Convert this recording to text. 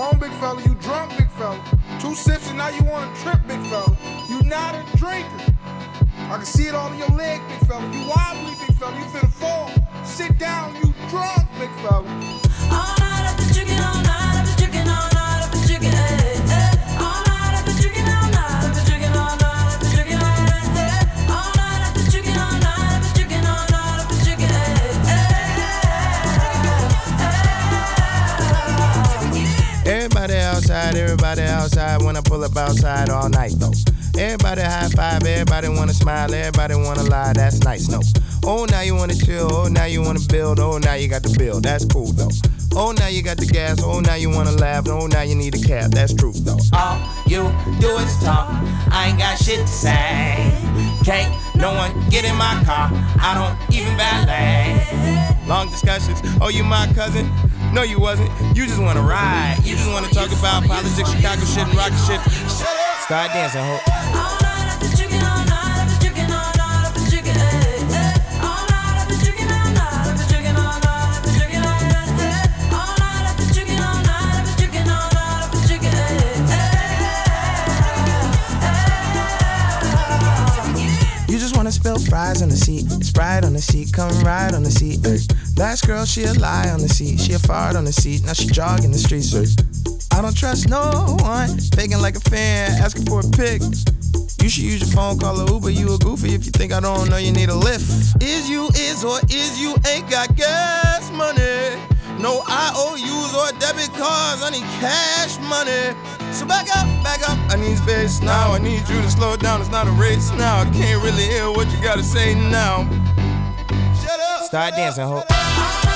on, big fella. You drunk, big fella. Two sips and now you want to trip, big fella. You not a drinker. I can see it all in your leg, big fella. You wobbly, outside, everybody outside. When I pull up outside all night though. Everybody high five, everybody wanna smile, everybody wanna lie. That's nice, no. Oh, now you wanna chill, oh, now you wanna build, oh, now you got the bill. That's cool though. Oh, now you got the gas, oh, now you wanna laugh, oh, now you need a cab. That's true though. All you do is talk. I ain't got shit to say. Can't no one get in my car. I don't even valet. Long discussions. Oh, you my cousin? No, you wasn't. You just wanna ride. You just wanna talk about politics, Chicago shit, and rocket shit. Start dancing, ho. Fries on the seat. Sprite on the seat, come ride on the seat. Ay. Last girl, she a lie on the seat. She a fart on the seat. Now she jogging the streets. I don't trust no one. Faking like a fan, asking for a pic. You should use your phone, call a Uber. You a goofy if you think I don't know you need a lift. Is you is or is you ain't got gas money? No IOUs or debit cards. I need cash money. So back up, I need space now. I need you to slow down. It's not a race now. I can't really hear what you gotta say now. Shut up. Start dancing, ho.